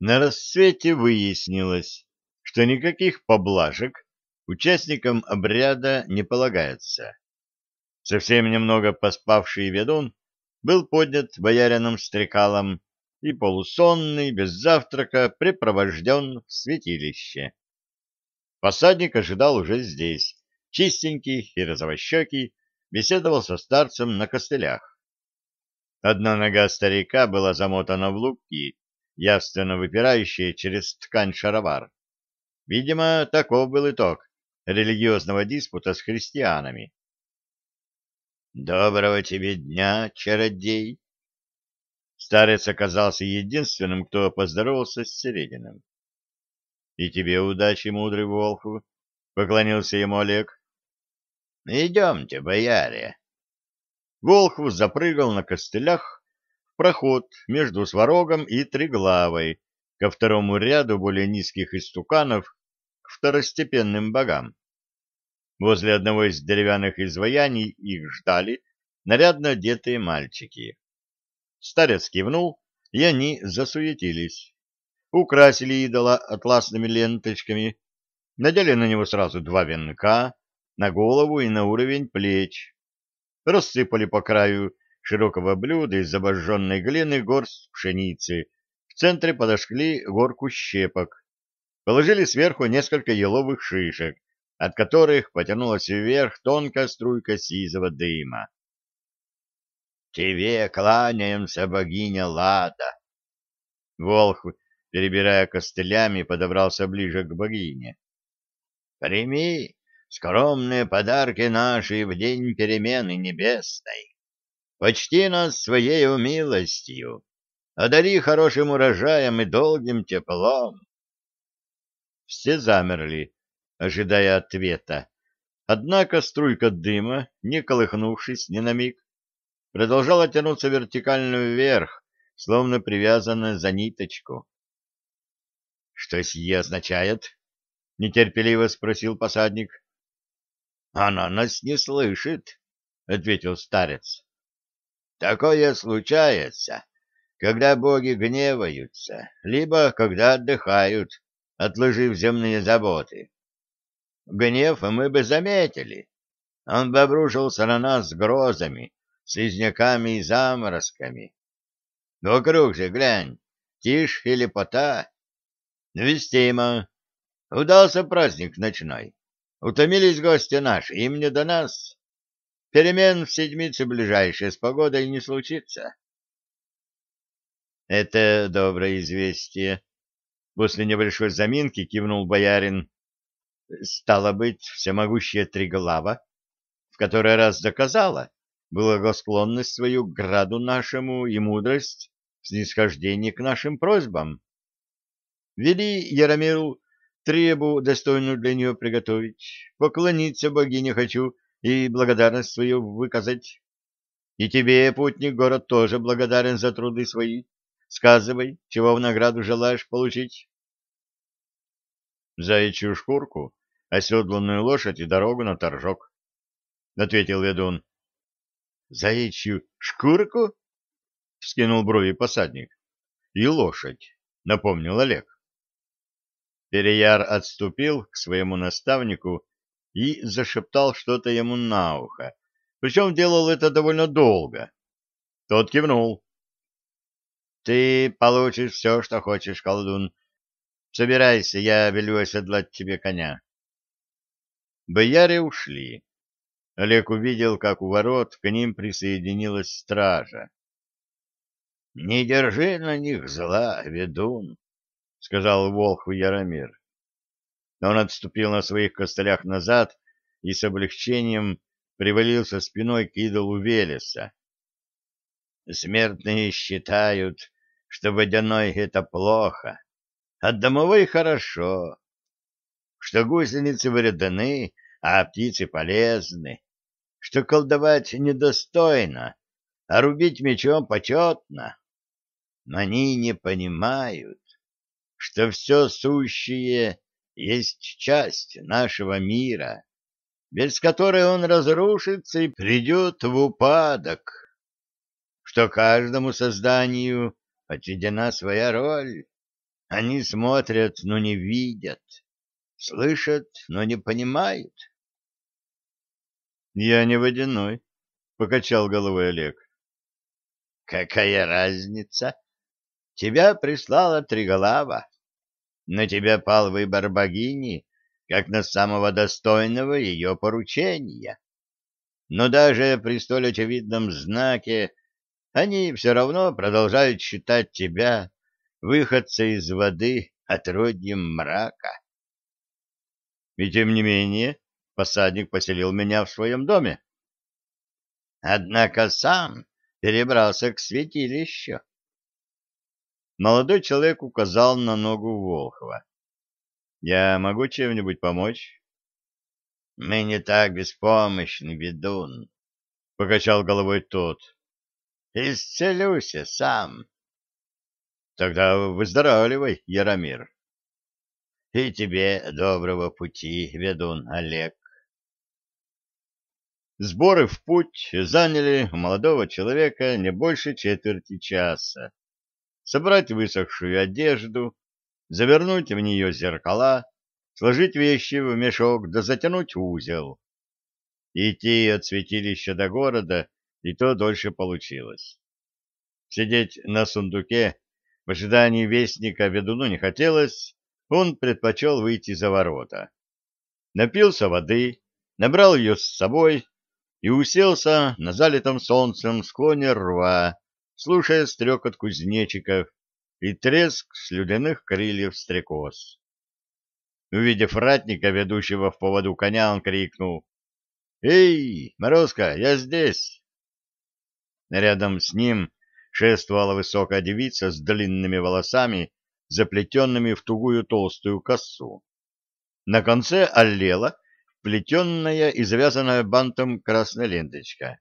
На рассвете выяснилось, что никаких поблажек участникам обряда не полагается. Совсем немного поспавший ведун был поднят боярином Стрекалом и полусонный, без завтрака, припровожден в святилище. Посадник ожидал уже здесь, чистенький и розовощекий, беседовал со старцем на костылях. Одна нога старика была замотана в луки, явственно выпирающие через ткань шаровар. Видимо, таков был итог религиозного диспута с христианами. «Доброго тебе дня, чародей!» Старец оказался единственным, кто поздоровался с Серединым. «И тебе удачи, мудрый Волху!» — поклонился ему Олег. «Идемте, бояре!» Волхв запрыгал на костылях проход между Сварогом и Триглавой ко второму ряду более низких истуканов к второстепенным богам. Возле одного из деревянных изваяний их ждали нарядно одетые мальчики. Старец кивнул, и они засуетились. Украсили идола атласными ленточками, надели на него сразу два венка, на голову и на уровень плеч, рассыпали по краю широкого блюда из обожженной глины горсть пшеницы, в центре подошли горку щепок, положили сверху несколько еловых шишек, от которых потянулась вверх тонкая струйка сизого дыма. «Тебе кланяемся, богиня Лада!» Волх, перебирая костылями, подобрался ближе к богине. «Прими скромные подарки наши в день перемены небесной. Почти нас своей милостью, одари хорошим урожаем и долгим теплом. Все замерли, ожидая ответа. Однако струйка дыма, не колыхнувшись ни на миг, продолжала тянуться вертикально вверх, словно привязанная за ниточку. — Что сие означает? — нетерпеливо спросил посадник. Она нас не слышит, — ответил старец. Такое случается, когда боги гневаются, либо когда отдыхают, отложив земные заботы. Гнев мы бы заметили. Он бы обрушился на нас с грозами, слизняками и заморозками. Вокруг же, глянь, тишь и лепота. Вестимо. Удался праздник ночной. Утомились гости наши, им не до нас. Перемен в седмице ближайшей с погодой не случится. Это доброе известие. После небольшой заминки кивнул боярин. Стало быть, всемогущая Триглава в который раз доказала благосклонность свою к граду нашему и мудрость в снисхождении к нашим просьбам. Вели Яромиру требу достойную для нее приготовить, поклониться богине хочу и благодарность свою выказать. И тебе, путник, город тоже благодарен за труды свои. Сказывай, чего в награду желаешь получить. Заячью шкурку, оседланную лошадь и дорогу на торжок, — ответил ведун. — Заячью шкурку? — вскинул брови посадник. — И лошадь, — напомнил Олег. Переяр отступил к своему наставнику и зашептал что-то ему на ухо, причем делал это довольно долго. Тот кивнул. — Ты получишь все, что хочешь, колдун. Собирайся, я велю оседлать тебе коня. Бояре ушли. Олег увидел, как у ворот к ним присоединилась стража. — Не держи на них зла, ведун, — сказал Волху Яромир. Он отступил на своих костылях назад и с облегчением привалился спиной к идолу Велеса. Смертные считают, что водяной — это плохо, а домовой — хорошо, что гусеницы вредны, а птицы полезны, что колдовать недостойно, а рубить мечом почетно. Но они не понимают, что все сущее есть часть нашего мира, без которой он разрушится и придет в упадок, что каждому созданию отведена своя роль, Они смотрят, но не видят, слышат, но не понимают. Я не водяной, покачал головой Олег. Какая разница? Тебя прислала Триголава. На тебя пал выбор богини, как на самого достойного ее поручения. Но даже при столь очевидном знаке они все равно продолжают считать тебя выходца из воды отродьем мрака. И тем не менее посадник поселил меня в своем доме. Однако сам перебрался к святилищу. Молодой человек указал на ногу Волхова. — Я могу чем-нибудь помочь? — Мы не так беспомощны, ведун, — покачал головой тот. — Исцелюся сам. — Тогда выздоравливай, Яромир. — И тебе доброго пути, ведун Олег. Сборы в путь заняли молодого человека не больше четверти часа. Собрать высохшую одежду, завернуть в нее зеркала, сложить вещи в мешок да затянуть узел. Идти от святилища до города и то дольше получилось. Сидеть на сундуке в ожидании вестника ведуну не хотелось, он предпочел выйти за ворота. Напился воды, набрал ее с собой и уселся на залитом солнцем склоне рва, слушая стрекот кузнечиков и треск слюдяных крыльев стрекоз. Увидев ратника, ведущего в поводу коня, он крикнул «Эй, Морозко, я здесь!» Рядом с ним шествовала высокая девица с длинными волосами, заплетенными в тугую толстую косу. На конце аллела плетенная и завязанная бантом красная ленточка.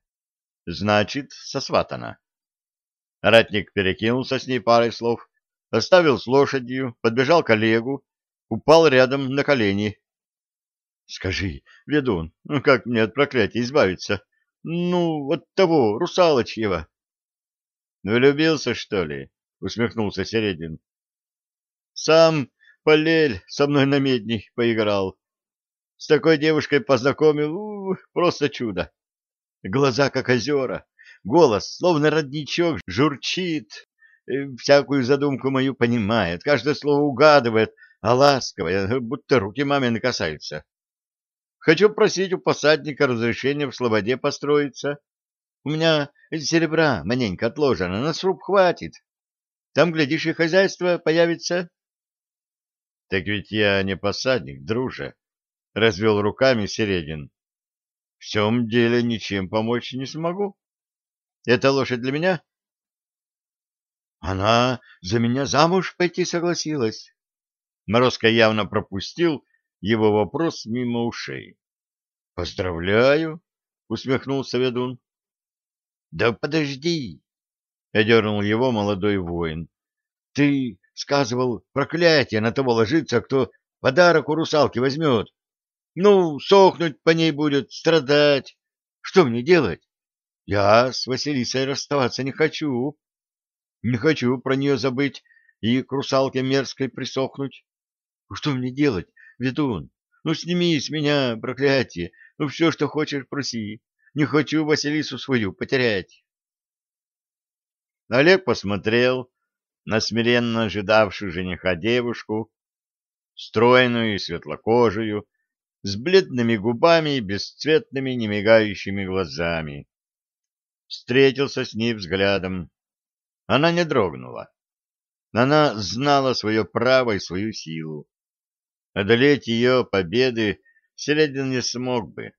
Значит, сосватана. Ратник перекинулся с ней парой слов, оставил с лошадью, подбежал к Олегу, упал рядом на колени. — Скажи, ведун, ну как мне от проклятия избавиться? Ну, от того, русалочьего. — Влюбился, что ли? — усмехнулся Середин. — Сам Полель со мной на медни поиграл. С такой девушкой познакомил, -у просто чудо. Глаза как озера, голос словно родничок журчит, э, всякую задумку мою понимает, каждое слово угадывает, а ласковое, будто руки мамины касаются. Хочу просить у посадника разрешения в Слободе построиться. У меня серебра маленько отложено, на сруб хватит. Там, глядишь, и хозяйство появится. — Так ведь я не посадник, друже, — развел руками Середин. — В всем деле ничем помочь не смогу. Это лошадь для меня? — Она за меня замуж пойти согласилась. Морозко явно пропустил его вопрос мимо ушей. — Поздравляю, — усмехнулся ведун. — Да подожди, — одернул его молодой воин. — Ты сказывал проклятие на того ложиться, кто подарок у русалки возьмет. Ну, сохнуть по ней будет, страдать. Что мне делать? Я с Василисой расставаться не хочу. Не хочу про нее забыть и к русалке мерзкой присохнуть. Что мне делать, ведун? Ну, сними с меня проклятие. Ну, все, что хочешь, проси. Не хочу Василису свою потерять. Олег посмотрел на смиренно ожидавшую жениха девушку, стройную и светлокожую, с бледными губами и бесцветными немигающими глазами. Встретился с ней взглядом. Она не дрогнула. Она знала свое право и свою силу. Одолеть ее победы Середин не смог бы,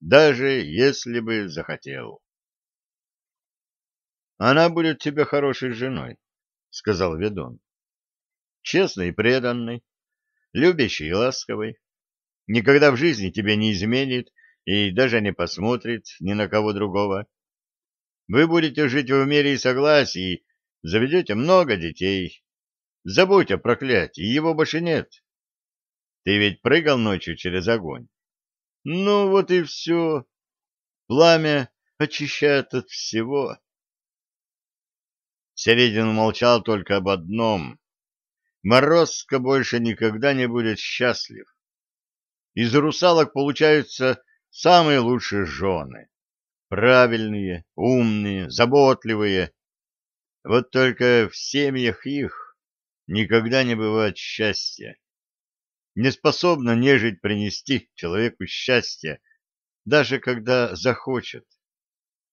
даже если бы захотел. «Она будет тебе хорошей женой», — сказал ведун. «Честной и преданной, любящей и ласковой, никогда в жизни тебя не изменит и даже не посмотрит ни на кого другого. Вы будете жить в мире и согласии, заведете много детей. Забудь о проклятии, его больше нет. Ты ведь прыгал ночью через огонь. Ну вот и все. Пламя очищает от всего. Середин молчал только об одном. Морозко больше никогда не будет счастлив. Из русалок получаются самые лучшие жены. Правильные, умные, заботливые. Вот только в семьях их никогда не бывает счастья. Не способна нежить принести человеку счастье, даже когда захочет,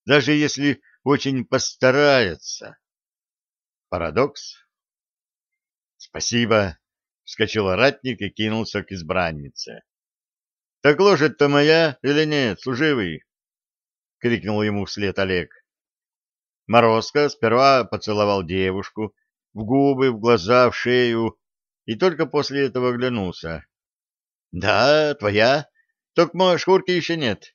даже если очень постарается. Парадокс? Спасибо, вскочил ратник и кинулся к избраннице. Так лошадь-то моя или нет, служивый? Крикнул ему вслед Олег. Морозко сперва поцеловал девушку в губы, в глаза, в шею, и только после этого оглянулся. — Да, твоя. Только шкурки еще нет.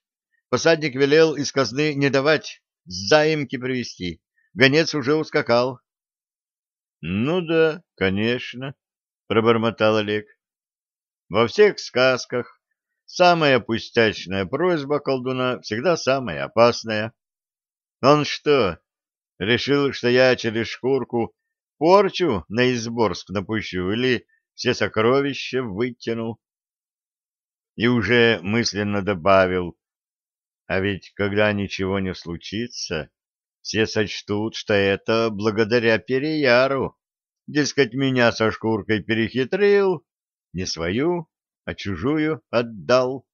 Посадник велел из казны не давать, заимки привезти. Гонец уже ускакал. — Ну да, конечно, — пробормотал Олег. Во всех сказках самая пустячная просьба колдуна всегда самая опасная. Он что, решил, что я через шкурку порчу на Изборск напущу или все сокровища вытянул? И уже мысленно добавил, а ведь когда ничего не случится, все сочтут, что это благодаря Переяру. Дескать, меня со шкуркой перехитрил, не свою, а чужую отдал.